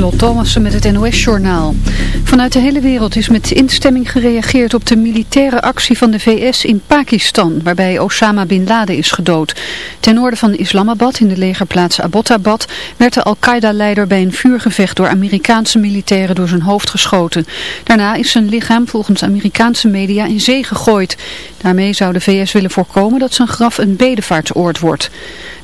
Lieselot Thomassen met het NOS-journaal. Vanuit de hele wereld is met instemming gereageerd op de militaire actie van de VS in Pakistan, waarbij Osama Bin Laden is gedood. Ten noorden van Islamabad, in de legerplaats Abbottabad, werd de Al-Qaeda-leider bij een vuurgevecht door Amerikaanse militairen door zijn hoofd geschoten. Daarna is zijn lichaam volgens Amerikaanse media in zee gegooid. Daarmee zou de VS willen voorkomen dat zijn graf een bedevaartsoord wordt.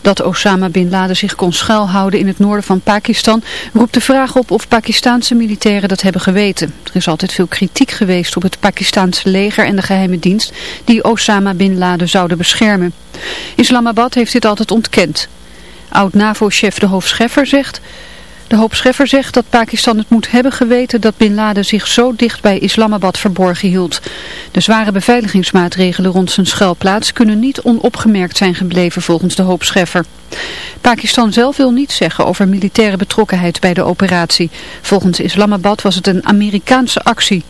Dat Osama Bin Laden zich kon schuilhouden in het noorden van Pakistan roept de vraag op of Pakistaanse militairen dat hebben geweten. Er is altijd veel kritiek geweest op het Pakistaanse leger en de geheime dienst die Osama Bin Laden zouden beschermen. Islamabad heeft dit altijd ontkend. Oud-NAVO-chef de Hoofdscheffer zegt... De hoop Scheffer zegt dat Pakistan het moet hebben geweten dat Bin Laden zich zo dicht bij Islamabad verborgen hield. De zware beveiligingsmaatregelen rond zijn schuilplaats kunnen niet onopgemerkt zijn gebleven volgens de hoop Scheffer. Pakistan zelf wil niets zeggen over militaire betrokkenheid bij de operatie. Volgens Islamabad was het een Amerikaanse actie.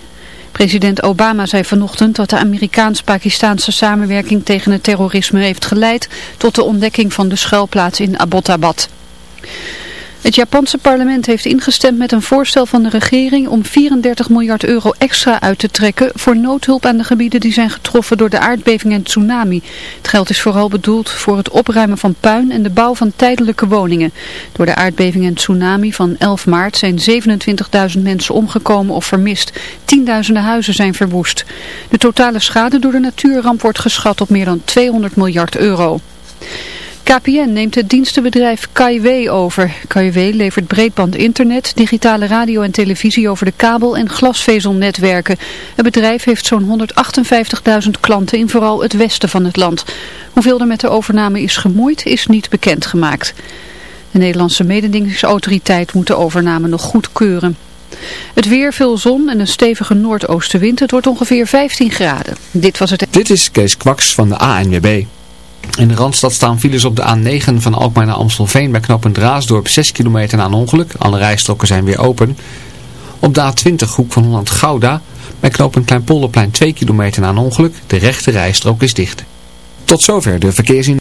President Obama zei vanochtend dat de Amerikaans-Pakistaanse samenwerking tegen het terrorisme heeft geleid tot de ontdekking van de schuilplaats in Abbottabad. Het Japanse parlement heeft ingestemd met een voorstel van de regering om 34 miljard euro extra uit te trekken voor noodhulp aan de gebieden die zijn getroffen door de aardbeving en tsunami. Het geld is vooral bedoeld voor het opruimen van puin en de bouw van tijdelijke woningen. Door de aardbeving en tsunami van 11 maart zijn 27.000 mensen omgekomen of vermist. Tienduizenden huizen zijn verwoest. De totale schade door de natuurramp wordt geschat op meer dan 200 miljard euro. KPN neemt het dienstenbedrijf KIW over. KIW levert breedband internet, digitale radio en televisie over de kabel- en glasvezelnetwerken. Het bedrijf heeft zo'n 158.000 klanten in vooral het westen van het land. Hoeveel er met de overname is gemoeid is niet bekendgemaakt. De Nederlandse mededingingsautoriteit moet de overname nog goedkeuren. Het weer, veel zon en een stevige noordoostenwind. Het wordt ongeveer 15 graden. Dit was het... Dit is Kees Kwaks van de ANWB. In de Randstad staan files op de A9 van Alkmaar naar Amstelveen bij knooppunt Raasdorp 6 kilometer na een ongeluk. Alle rijstroken zijn weer open. Op de A20 hoek van Holland Gouda bij knooppunt Kleinpolderplein 2 kilometer na een ongeluk. De rechte rijstrook is dicht. Tot zover de verkeersin.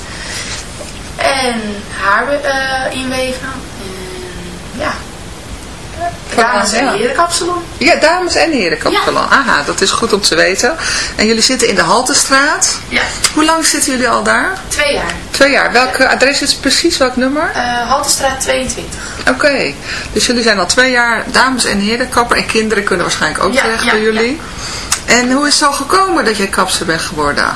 En haar inweven. En ja, dames en ja. heren kapsalon. Ja, dames en heren kapsalon. Aha, dat is goed om te weten. En jullie zitten in de Haltestraat. Ja, Hoe lang zitten jullie al daar? twee jaar. Twee jaar. Welk eh, adres is precies? Welk nummer? Eh Haltestraat 22. Oké, dus jullie zijn al twee jaar dames en heren kapper en kinderen kunnen waarschijnlijk ook Ja, terecht ja, bij jullie. En hoe is het zo gekomen dat jij kapster bent geworden?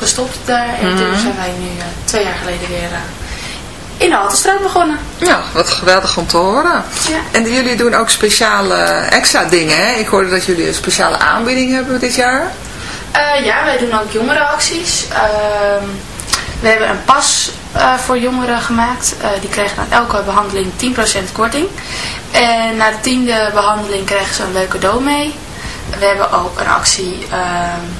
gestopt daar. En toen zijn wij nu eh, twee jaar geleden weer eh, in de Haltestraat begonnen. Ja, wat geweldig om te horen. Ja. En jullie doen ook speciale extra dingen, hè? Ik hoorde dat jullie een speciale aanbieding hebben dit jaar. Eh, ja, wij doen ook jongerenacties. Ehm, we hebben een pas eh, voor jongeren gemaakt. Eh, die krijgen na elke behandeling 10% korting. En na de tiende behandeling krijgen ze een leuke cadeau mee. We hebben ook een actie, ehm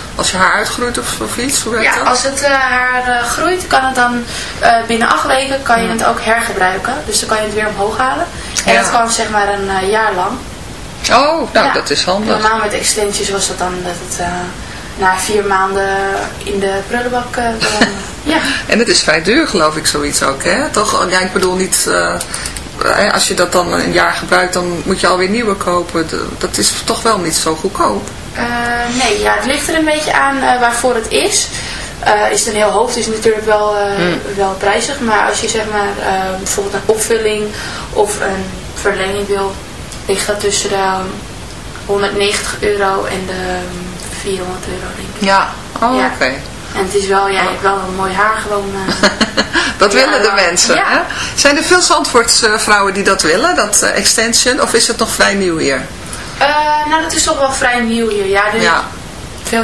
als je haar uitgroeit of, of iets. Hoe werkt Ja, dat? als het eh, haar eh, groeit, kan het dan eh, binnen acht weken kan je het ook hergebruiken. Dus dan kan je het weer omhoog halen. En Ja. dat kan zeg maar een jaar lang. Oh, nou Ja. dat is handig. Normaal met extensions was dat dan dat het na vier maanden in de prullenbak ja. En het is vrij duur geloof ik zoiets ook, hè? Toch, ja, ik bedoel niet... als je dat dan een jaar gebruikt, dan moet je alweer nieuwe kopen. Dat is toch wel niet zo goedkoop. Eh, nee, ja, het ligt er een beetje aan eh, waarvoor het is. Eh, is het een heel hoofd, is het natuurlijk wel, eh, wel prijzig. Maar als je zeg maar bijvoorbeeld een opvulling of een verlenging wil, ligt dat tussen de 190 euro en de mm, 400 euro denk ik. Ja. Oh, Ja. oké. En het is wel, ja, je hebt wel een mooi haar gewoon. eh. Dat Ja, willen de mensen, ja. hè? Zijn er veel Zandvoortse vrouwen die dat willen, dat eh, extension? Of is het nog vrij nieuw hier? Eh, nou, dat is toch wel vrij nieuw hier. Ja, Ja. veel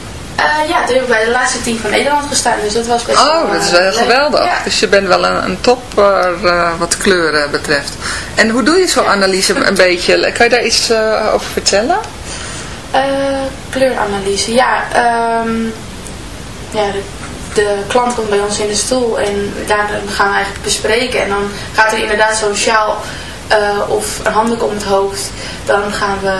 Eh, ja, toen heb ik bij de laatste team van Nederland gestaan. Dus dat was best wel Oh, dat is eh, wel heel geweldig. Ja. Dus je bent wel een, een topper eh, wat kleuren betreft. En hoe doe je zo'n analyse een beetje? Kan je daar iets over vertellen? Kleuranalyse, ja. ehm, ja de, de klant komt bij ons in de stoel en daar gaan we eigenlijk bespreken. En dan gaat er inderdaad zo'n sjaal of een handdoek om het hoofd. Dan gaan we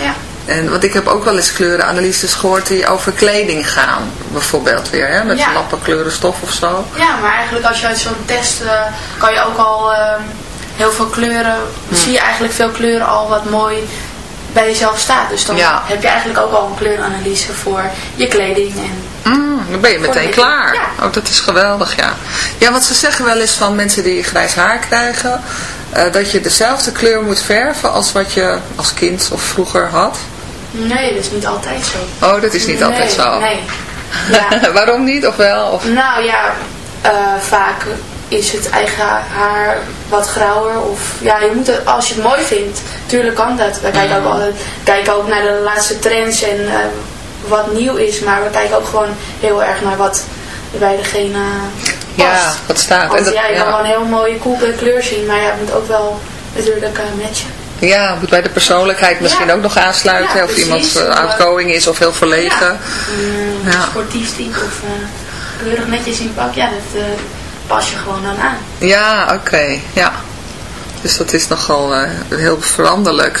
Ja. En want ik heb ook wel eens kleurenanalyses gehoord die over kleding gaan. Bijvoorbeeld weer, hè, met Ja. lappen kleurenstof of zo. Ja, maar eigenlijk als je uit zo'n test eh, kan je ook al ehm, heel veel kleuren, zie je eigenlijk veel kleuren al wat mooi bij jezelf staat. Dus dan Ja. heb je eigenlijk ook al een kleuranalyse voor je kleding. En, Mm, dan ben je meteen klaar. Ja. Oh, dat is geweldig, ja. Ja, want ze zeggen wel eens van mensen die grijs haar krijgen... eh, dat je dezelfde kleur moet verven als wat je als kind of vroeger had. nee, dat is niet altijd zo. Oh, dat is niet altijd zo. Nee. Ja. Waarom niet? Of wel? Of... Nou ja, eh, vaak is het eigen haar wat grauwer. Of ja, je moet het, als je het mooi vindt, tuurlijk kan dat. We kijken ook, altijd, kijken ook naar de laatste trends en eh, wat nieuw is. Maar we kijken ook gewoon heel erg naar wat bij degene past. Ja, wat staat. Want En dat- ja, je ja. kan wel een heel mooie coole kleur zien, maar ja, het moet ook wel natuurlijk eh, matchen. Ja, moet bij de persoonlijkheid misschien Ja. ook nog aansluiten. Ja, of iemand eh, outgoing is of heel verlegen. Ja. sportief type of eh, keurig netjes in pak, ja, dat eh, pas je gewoon dan aan. Ja, oké. Ja. Dus dat is nogal eh, heel veranderlijk.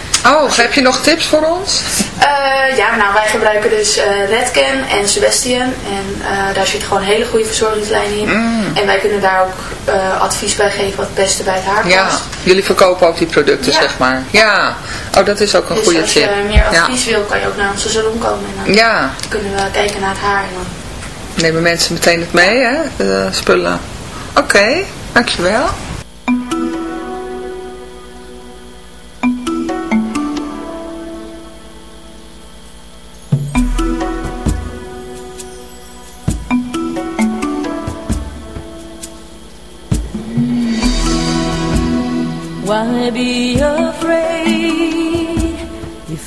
Oh, heb je nog tips voor ons? Eh, ja, nou wij gebruiken dus eh Redken en Sebastian. En eh, daar zit gewoon een hele goede verzorgingslijn in. En wij kunnen daar ook advies bij geven wat het beste bij het haar past. Ja, jullie verkopen ook die producten, Ja. zeg maar. Ja, oh dat is ook een Dus goede als tip. je meer Ja. advies wil, kan je ook naar onze salon komen. En dan ja, kunnen we kijken naar het haar. En dan nemen mensen meteen het mee, hè, de spullen. Oké, dankjewel.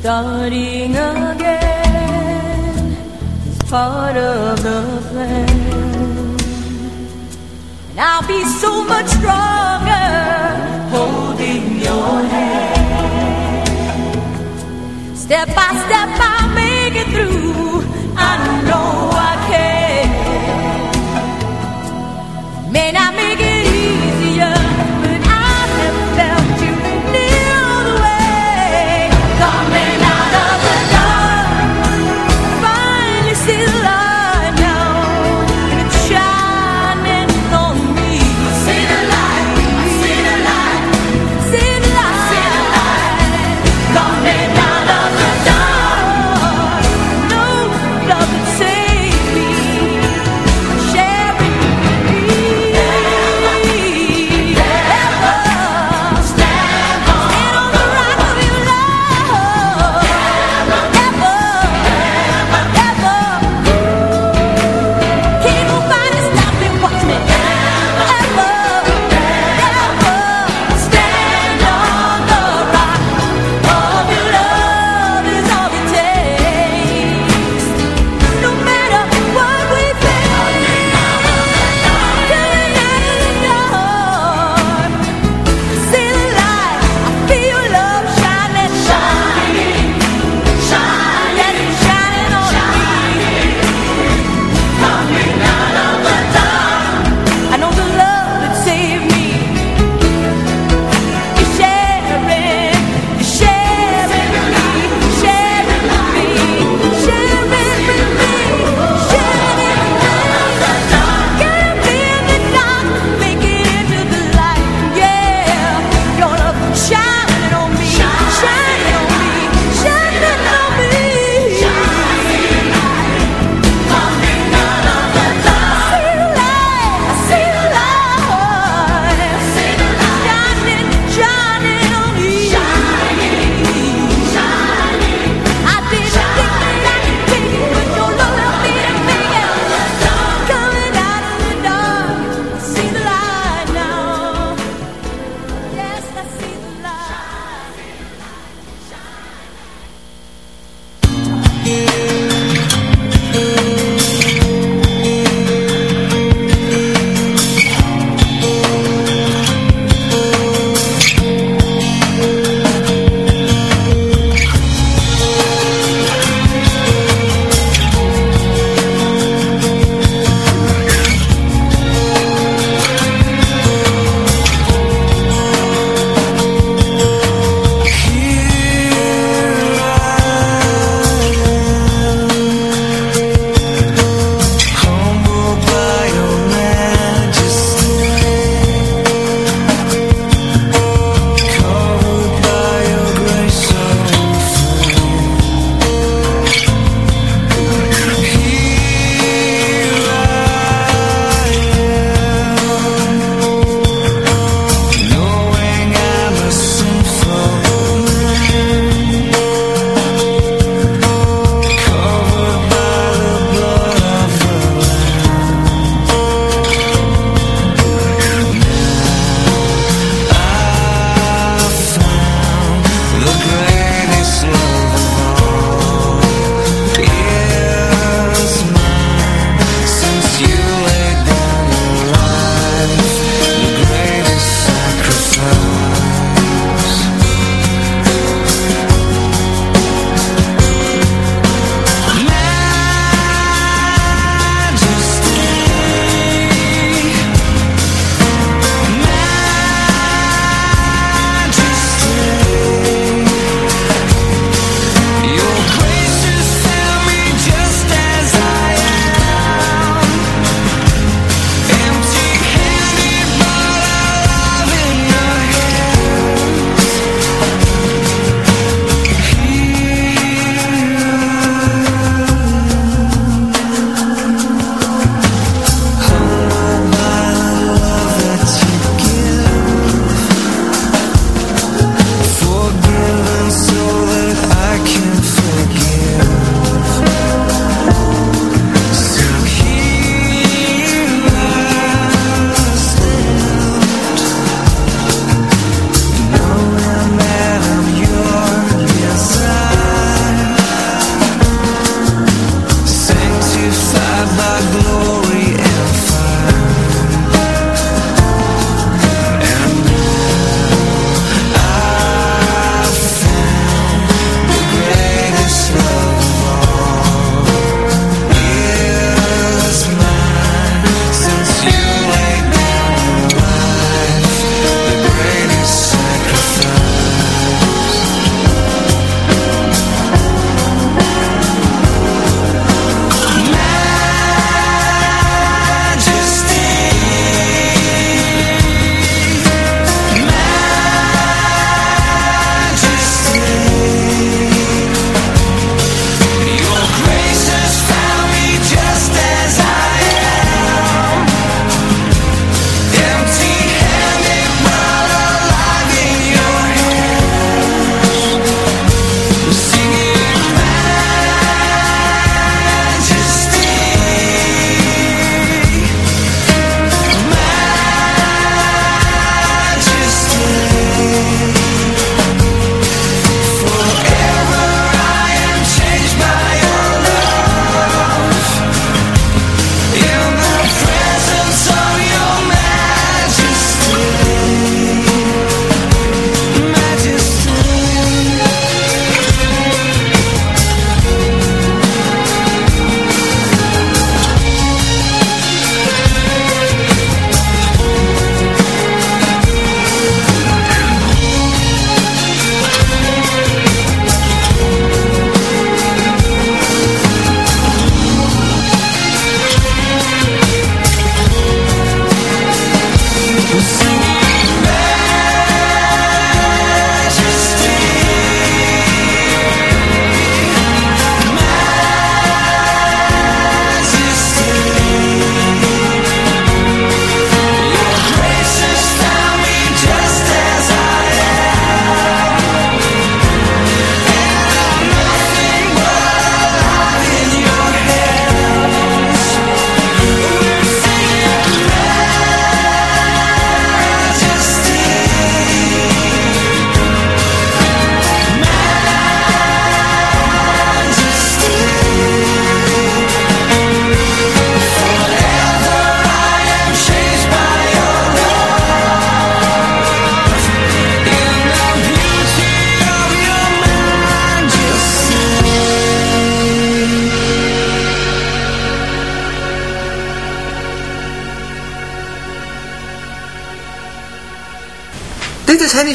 Starting again is part of the plan. And I'll be so much stronger holding your hand. Step by step, I'll make it through. I know I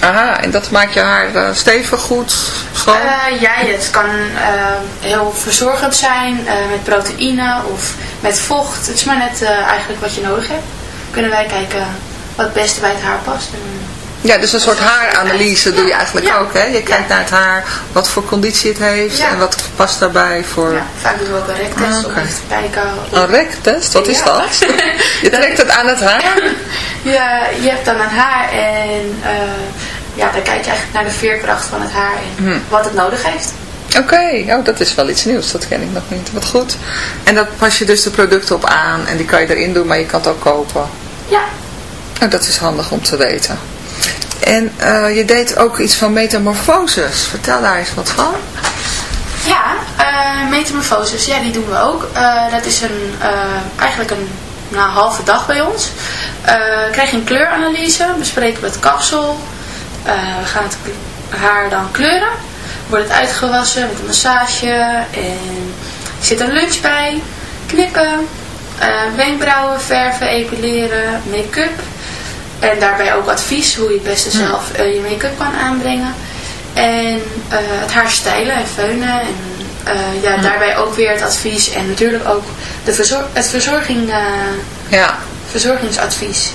Aha, en dat maakt je haar eh, stevig, goed, schoon? Eh, ja, het kan eh, heel verzorgend zijn met proteïne of met vocht. Het is maar net eigenlijk wat je nodig hebt. Kunnen wij kijken wat het beste bij het haar past. Ja, dus een soort haaranalyse doe je eigenlijk Ja. ook, hè? Je kijkt Ja. naar het haar, wat voor conditie het heeft Ja. en wat past daarbij voor... ja, vaak doen we ook een rektest Ah, om even te kijken. of- Een rektest, wat is dat? Je trekt het aan het haar? Ja, je hebt dan een haar en ja, dan kijk je eigenlijk naar de veerkracht van het haar en Hm. wat het nodig heeft. Oké, oh, dat is wel iets nieuws, dat ken ik nog niet. Wat goed. En daar pas je dus de producten op aan en die kan je erin doen, maar je kan het ook kopen. Ja, Nou, dat is handig om te weten. En eh, je deed ook iets van metamorfoses. Vertel daar eens wat van. ja metamorfoses, ja, die doen we ook. Eh, dat is een, eigenlijk een nou, halve dag bij ons. Krijg je een kleuranalyse, bespreken we het kapsel. Eh, we gaan het haar dan kleuren. Wordt het uitgewassen met een massage en er zit een lunch bij, knippen, eh, wenkbrauwen verven, epileren, make-up. En daarbij ook advies hoe je het beste zelf eh, je make-up kan aanbrengen. En eh, het haar stijlen en feunen. En eh, ja, daarbij ook weer het advies. En natuurlijk ook de verzor het verzorging, eh, Ja. verzorgingsadvies.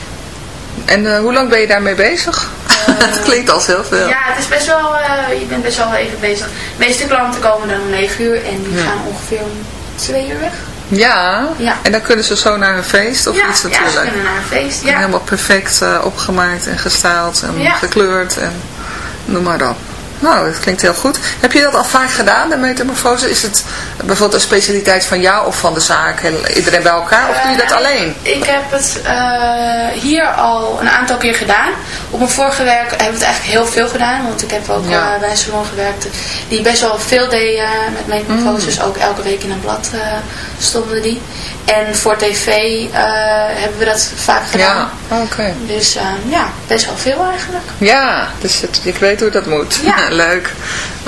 En eh, hoe lang ben je daarmee bezig? Het klinkt als heel veel. Ja, het is best wel, eh, je bent best wel even bezig. De meeste klanten komen dan om 9 uur en die gaan ongeveer om 2 uur weg. Ja. Ja. En dan kunnen ze zo naar een feest of ja, iets ja, natuurlijk. ze kunnen naar een feest. En Ja. Helemaal perfect eh, opgemaakt en gestyled en Ja. gekleurd en noem maar op. Nou, dat klinkt heel goed. Heb je dat al vaak gedaan, de metamorfose? Is het bijvoorbeeld een specialiteit van jou of van de zaak? en Iedereen bij elkaar? Of doe je dat Eh, alleen? Ik heb het eh, hier al een aantal keer gedaan. Op mijn vorige werk hebben we het eigenlijk heel veel gedaan. Want ik heb ook Ja. eh, bij een salon gewerkt die best wel veel deed met metamorfoses. Mm. Ook elke week in een blad stonden die. En voor tv hebben we dat vaak gedaan. Ja, oké. Dus ja, best wel veel eigenlijk. Ja, dus het, ik weet hoe dat moet. Ja. Leuk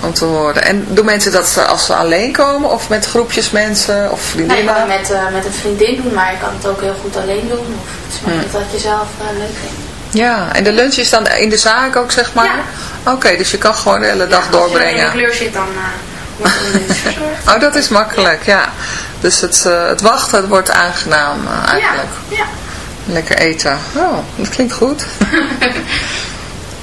om te horen. En doen mensen dat als ze alleen komen of met groepjes mensen of Nee, vriendinnen? je kan het met, eh, met een vriendin doen, maar je kan het ook heel goed alleen doen. Of het is maar Hmm. wat je zelf eh, leuk vindt. Ja, en de lunch is dan in de zaak ook, zeg maar? Oké, dus je kan gewoon de hele dag Als je in doorbrengen. de kleur zit, dan eh, wordt lunch verzorgd. Oh, dat is makkelijk, ja. Dus het, het wachten het wordt aangenaam eigenlijk. Ja, ja. Lekker eten. Oh, dat klinkt goed.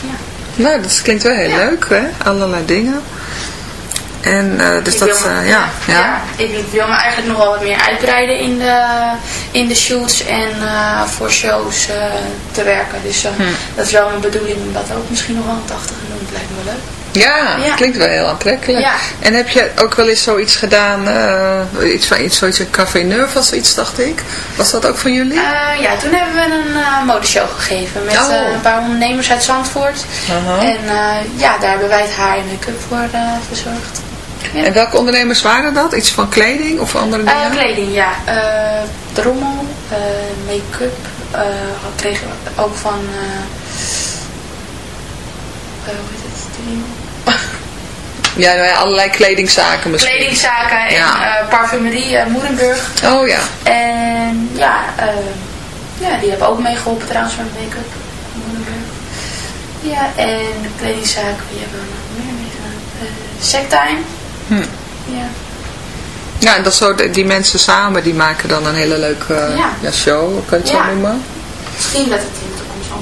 ja. Nou, dat klinkt wel heel Ja. leuk, hè? Allerlei dingen. En eh, dus Ik dat, me- eh, ja, ja. ik wil me eigenlijk nog wel wat meer uitbreiden in de, in de shoots en eh, voor shows te werken. Dus Hm. dat is wel mijn bedoeling om dat ook misschien nog wel achter te doen. Dat lijkt me wel leuk. Ja, Ja. klinkt wel heel aantrekkelijk. Ja. En heb je ook wel eens zoiets gedaan, eh, iets van iets, zoiets, Café Neuf of zoiets, dacht ik. Was dat ook van jullie? Eh, ja, toen hebben we een eh, modeshow gegeven met Oh. een paar ondernemers uit Zandvoort. En ja, daar hebben wij het haar en make-up voor verzorgd. Ja. En welke ondernemers waren dat? Iets van kleding of andere dingen? kleding, ja. Drommel, make-up. kregen we ook van... hoe heet het? Ja, nou ja, allerlei kledingzaken misschien. Kledingzaken en Ja. eh, parfumerie eh, Moerenburg. Oh ja. En ja, eh, ja, die hebben ook meegeholpen trouwens met make-up. Moerenburg. Ja, en de kledingzaken, die hebben we nog meer meegedaan. Uh, Sectime. Hm. Ja. Ja, en dat zo, die mensen samen, die maken dan een hele leuke Ja. show, kan je het Ja. zo noemen? Misschien dat het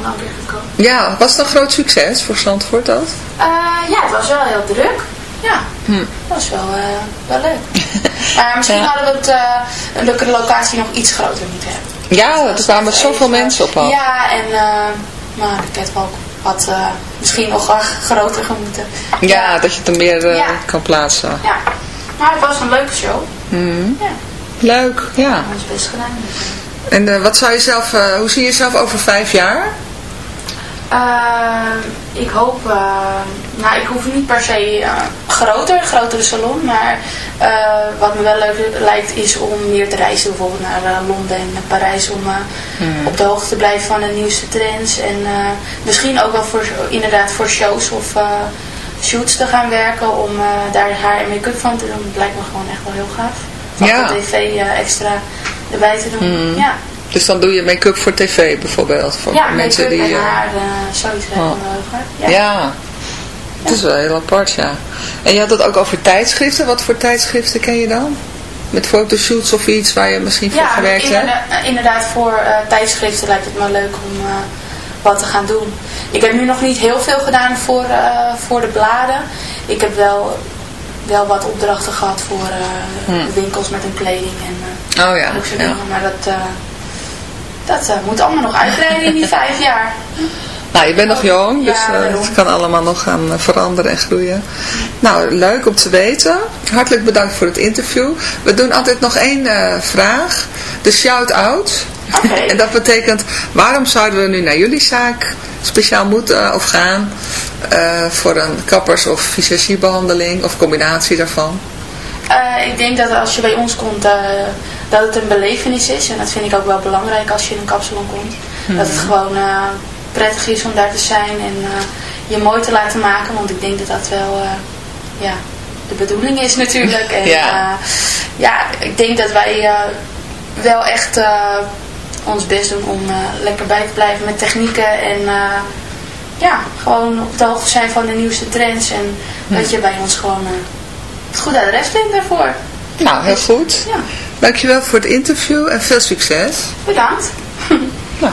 al gekomen. Ja, was het een groot succes voor Zandvoort dat? Eh, ja, het was wel heel druk. Ja, dat was wel, eh, wel leuk. Maar misschien Ja. hadden we het, uh, de locatie nog iets groter moeten hebben. Ja, er kwamen zoveel mensen op af. Ja, en nou, de catwalk had misschien nog groter gemoeten. Ja, dat je het er meer Ja. kan plaatsen. Ja, maar het was een leuke show. Mhm. Ja, Leuk, ja. ons best gedaan. Dus, En eh, wat zou je zelf, eh, hoe zie je jezelf over vijf jaar? Uh, ik hoop, uh, nou ik hoef niet per se uh, groter, grotere salon, maar uh, wat me wel leuk lijkt is om meer te reizen, bijvoorbeeld naar Londen en Parijs, om hmm. op de hoogte te blijven van de nieuwste trends en misschien ook wel voor, inderdaad voor shows of shoots te gaan werken, om daar haar en make-up van te doen, dat lijkt me gewoon echt wel heel gaaf. Van Ja. de tv extra erbij te doen, Hmm. ja. Dus dan doe je make-up voor tv bijvoorbeeld, voor Ja, mensen die... en eh, haar, uh, zoiets me Oh. gaaf. ja. het is wel heel apart, ja. En je had het ook over tijdschriften. Wat voor tijdschriften ken je dan? Met fotoshoots of iets waar je misschien voor Ja, gewerkt hebt? inderdaad, inderdaad voor uh, tijdschriften lijkt het me leuk om uh, wat te gaan doen. Ik heb nu nog niet heel veel gedaan voor, uh, voor de bladen. Ik heb wel, wel wat opdrachten gehad voor Hmm. winkels met hun kleding en Oh ja, dat soort ja. dingen. Maar dat, uh, dat uh, moet allemaal nog uitbreiden in die vijf jaar. Nou, je bent nog jong, dus Ja, eh, het kan allemaal nog gaan eh, veranderen en groeien. Nou, leuk om te weten. Hartelijk bedankt voor het interview. We doen altijd nog één eh, vraag. De shout-out. En dat betekent, waarom zouden we nu naar jullie zaak speciaal moeten of gaan eh, voor een kappers- of visagiebehandeling of combinatie daarvan? Ik denk dat als je bij ons komt, dat het een belevenis is. En dat vind ik ook wel belangrijk als je in een kapsalon komt. Dat het gewoon uh, prettig is om daar te zijn en je mooi te laten maken. Want ik denk dat dat wel ja, de bedoeling is natuurlijk. En, Ja. ja, ik denk dat wij wel echt ons best doen om lekker bij te blijven met technieken. En ja, gewoon op de hoogte zijn van de nieuwste trends. En dat je bij ons gewoon het goed adres vindt daarvoor. Nou, heel goed. Ja. Dankjewel voor het interview en veel succes. Bedankt. Nou.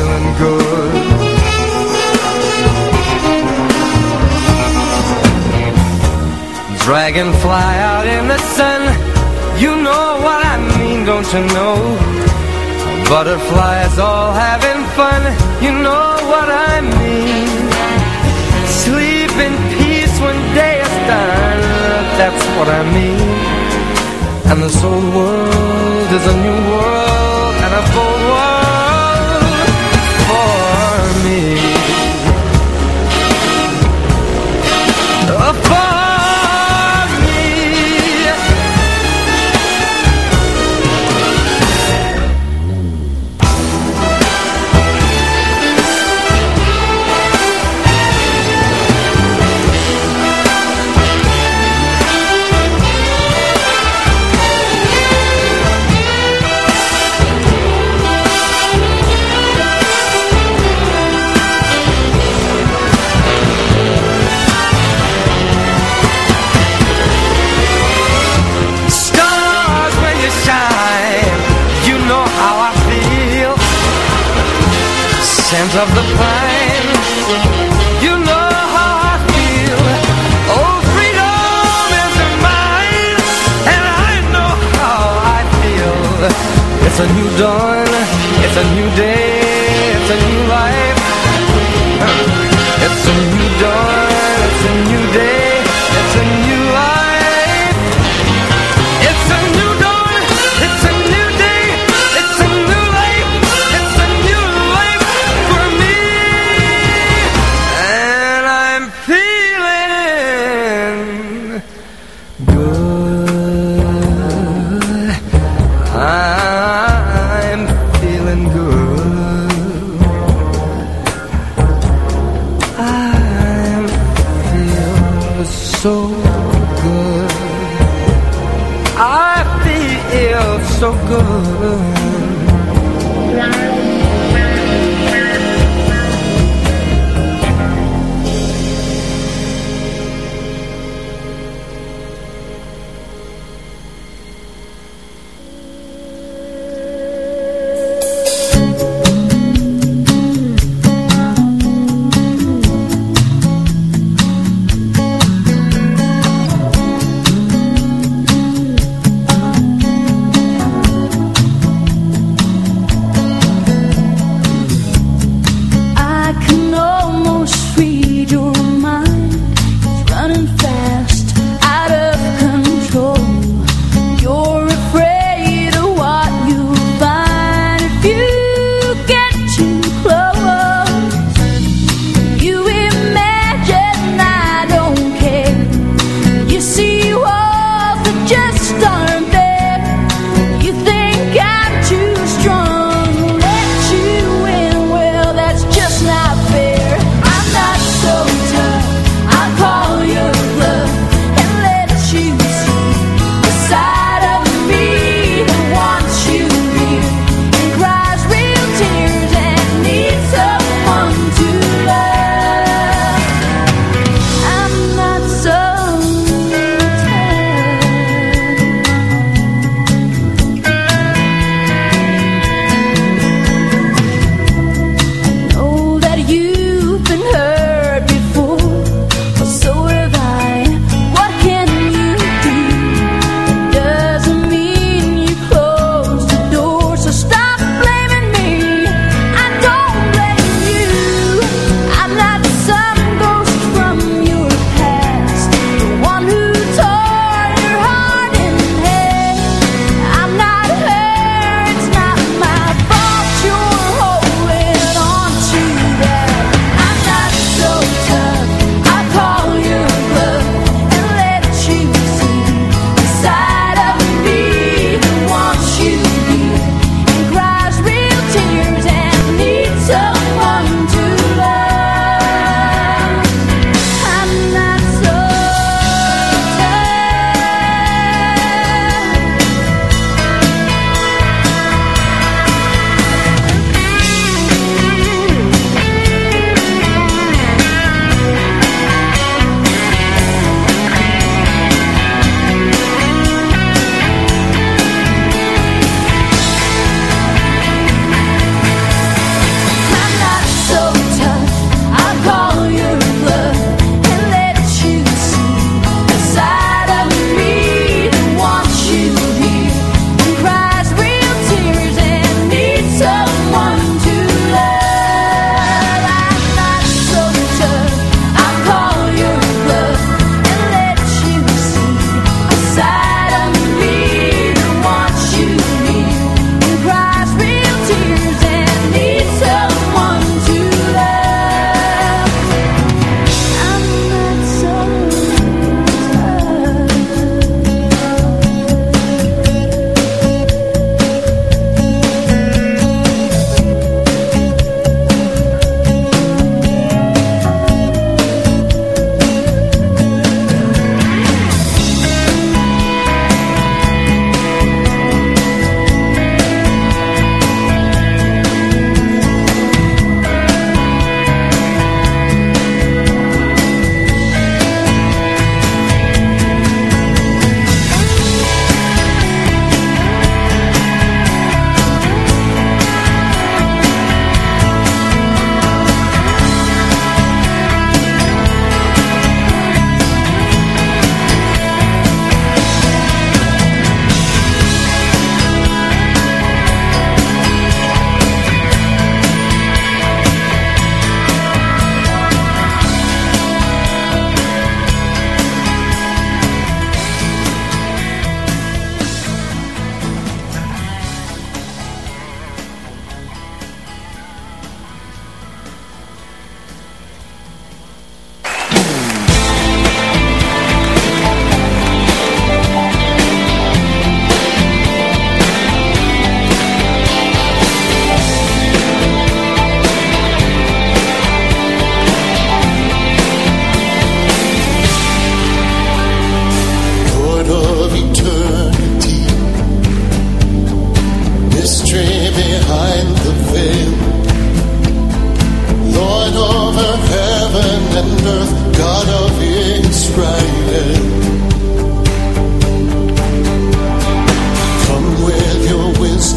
Dragonfly out in the sun, you know what I mean, don't you know? Butterflies all having fun, you know what I mean. Sleep in peace when day is done, that's what I mean. And this old world is a new world and a It's a new dawn, it's a new day,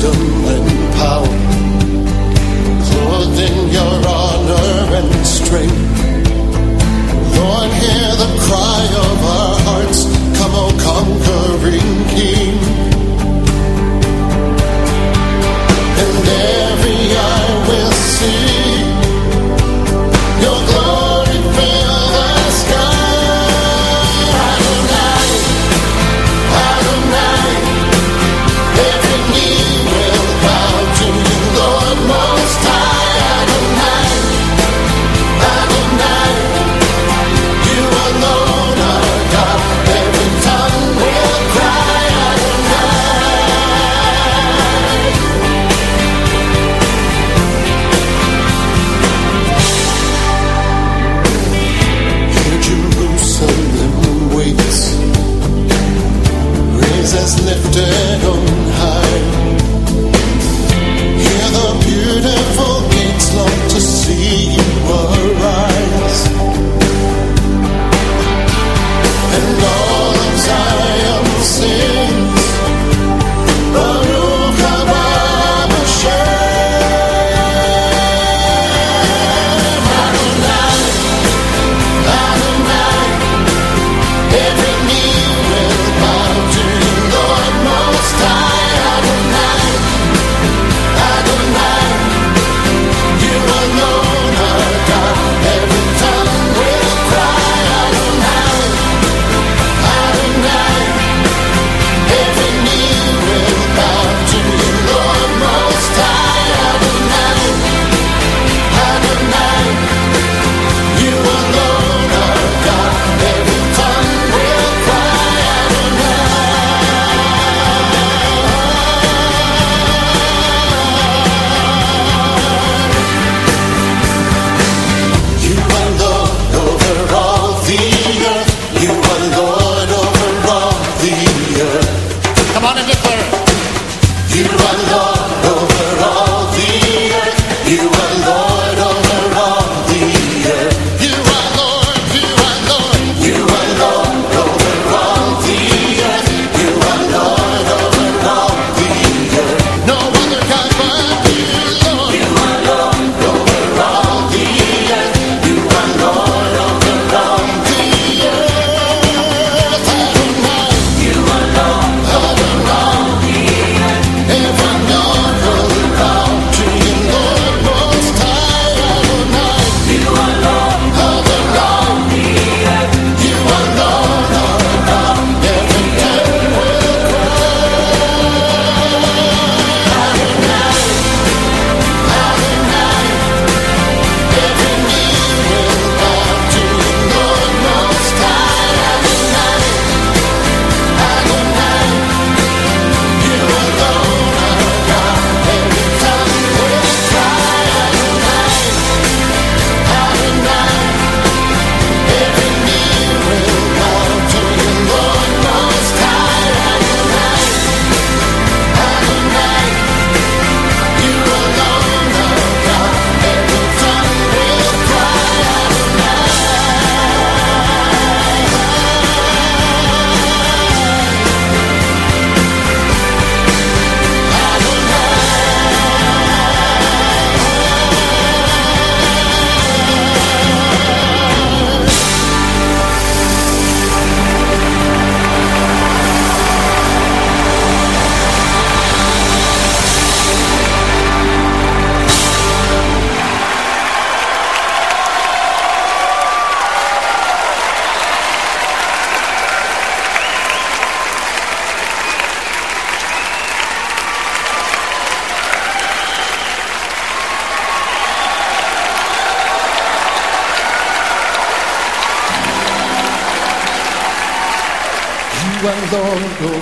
Freedom and power.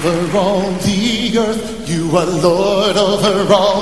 over all the earth. You are Lord over all